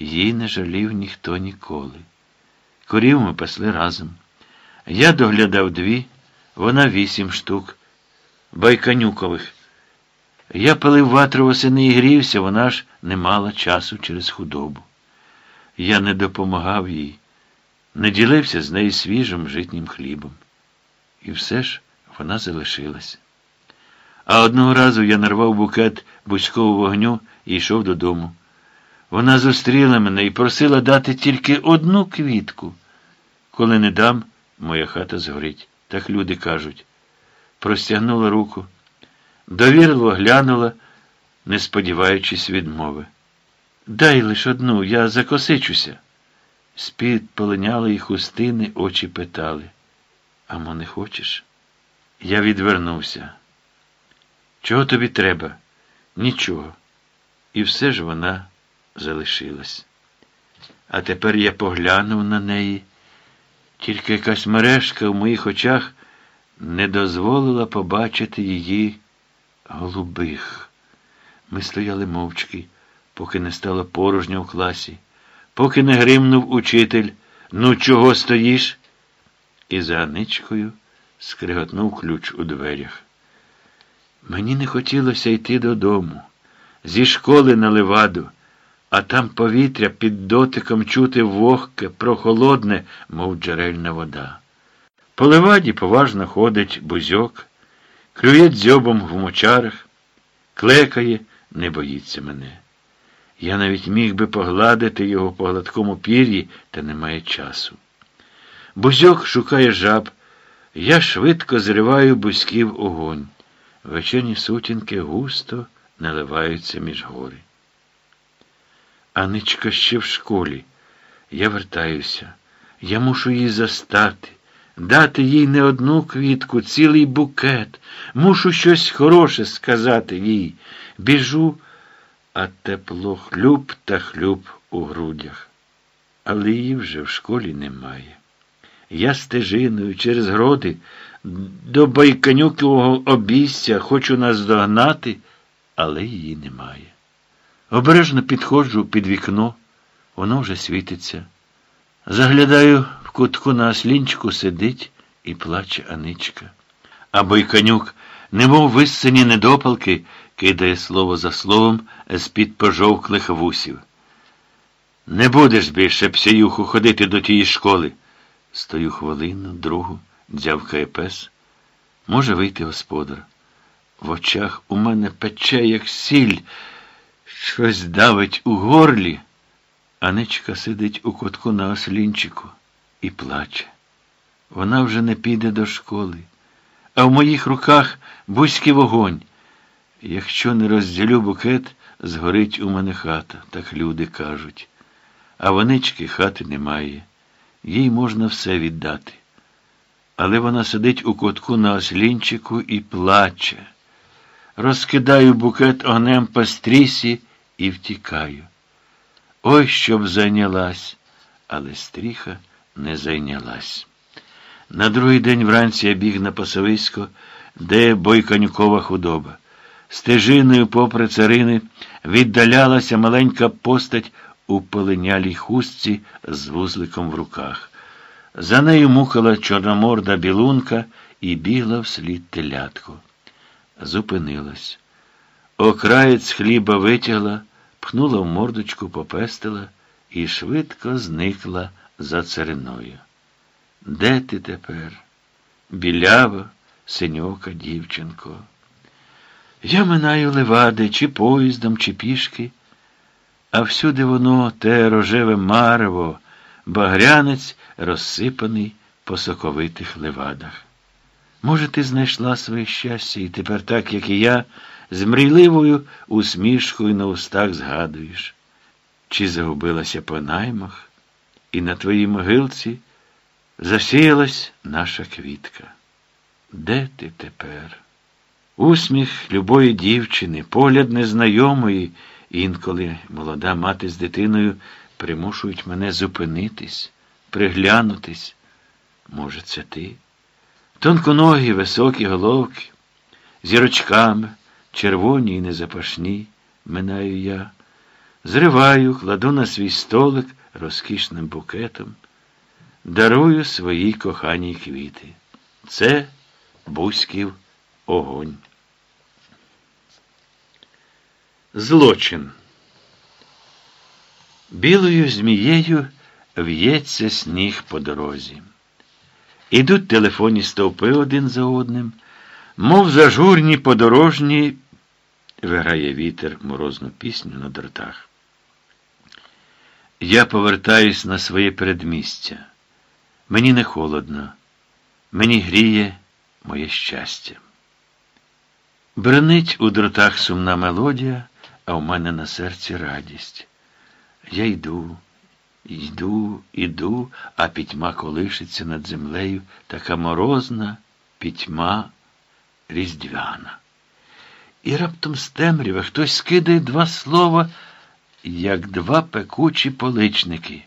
їй не жалів ніхто ніколи. Корів ми пасли разом. Я доглядав дві, вона вісім штук, байканюкових. Я палив ватру восени і грівся, вона ж не мала часу через худобу. Я не допомагав їй, не ділився з нею свіжим житнім хлібом. І все ж вона залишилась. А одного разу я нарвав букет бузького вогню і йшов додому. Вона зустріла мене і просила дати тільки одну квітку. Коли не дам, моя хата згорить. Так люди кажуть. Простягнула руку, довірливо глянула, не сподіваючись відмови. Дай лиш одну, я закосичуся. З-під полиняли хустини, очі питали. Амо, не хочеш? Я відвернувся. Чого тобі треба? Нічого. І все ж вона залишилась. А тепер я поглянув на неї, тільки якась мережка в моїх очах не дозволила побачити її голубих. Ми стояли мовчки, поки не стало порожньо в класі, поки не гримнув учитель. Ну, чого стоїш? І за Аничкою скриготнув ключ у дверях. Мені не хотілося йти додому, зі школи на леваду, а там повітря під дотиком чути вогке, прохолодне, мов джерельна вода. По леваді поважно ходить бузьок, клює дзьобом в мочарах, клекає, не боїться мене. Я навіть міг би погладити його по гладкому пір'ї, та немає часу. Бузьок шукає жаб, я швидко зриваю бузьків огонь. Вечірні сутінки густо наливаються між гори. Аничка ще в школі. Я вертаюся. Я мушу її застати, дати їй не одну квітку, цілий букет. Мушу щось хороше сказати їй. Біжу, а тепло хлюб та хлюб у грудях. Але її вже в школі немає. Я стежиною через гроди до Байканюкового обійстя хочу наздогнати, але її немає. Обережно підходжу під вікно, воно вже світиться. Заглядаю в кутку на ослінчику сидить і плаче Аничка. А Бойканюк, немов виссані недопалки, кидає слово за словом з-під пожовклих вусів. Не будеш більше псяюху ходити до тієї школи. Стою хвилину, другу, дзявкає пес. Може вийти господар. В очах у мене пече, як сіль, щось давить у горлі. Аничка сидить у кутку на ослінчику і плаче. Вона вже не піде до школи, а в моїх руках бузький вогонь. Якщо не розділю букет, згорить у мене хата, так люди кажуть. А вонички хати немає. Їй можна все віддати. Але вона сидить у кутку на ослінчику і плаче. Розкидаю букет огнем по стрісі і втікаю. Ой, щоб зайнялась, але стріха не зайнялась. На другий день вранці я біг на пасовисько, де бойканюкова худоба. Стежиною, попри царини, віддалялася маленька постать у полинялій хустці з вузликом в руках. За нею мухала чорноморда білунка і бігла вслід телятку. Зупинилась. Окраєць хліба витягла, пхнула в мордочку, попестила і швидко зникла за цариною. Де ти тепер? Білява, синьока, дівчинко. Я минаю левади, чи поїздом, чи пішки, а всюди воно те рожеве марево, багрянець розсипаний по соковитих левадах. Може, ти знайшла своє щастя і тепер, так, як і я, з мрійливою усмішкою на устах згадуєш, чи загубилася по наймах, і на твоїй могилці засіялась наша квітка. Де ти тепер? Усміх любої дівчини, погляд незнайомої, інколи молода мати з дитиною примушують мене зупинитись, приглянутись. Може, це ти? Тонконогі, високі головки, зірочками, червоні і незапашні, минаю я. Зриваю, кладу на свій столик розкішним букетом, дарую своїй коханій квіти. Це Бузьків огонь. Злочин. Білою змією в'ється сніг по дорозі. Ідуть телефонні стовпи один за одним, мов зажурні подорожні, виграє вітер морозну пісню на дротах. Я повертаюсь на своє передмістя. Мені не холодно, мені гріє моє щастя. Бренить у дротах сумна мелодія, а в мене на серці радість. Я йду, йду, іду, а пітьма колишиться над землею, така морозна пітьма різдвяна. І раптом з темряви хтось скидає два слова, як два пекучі поличники.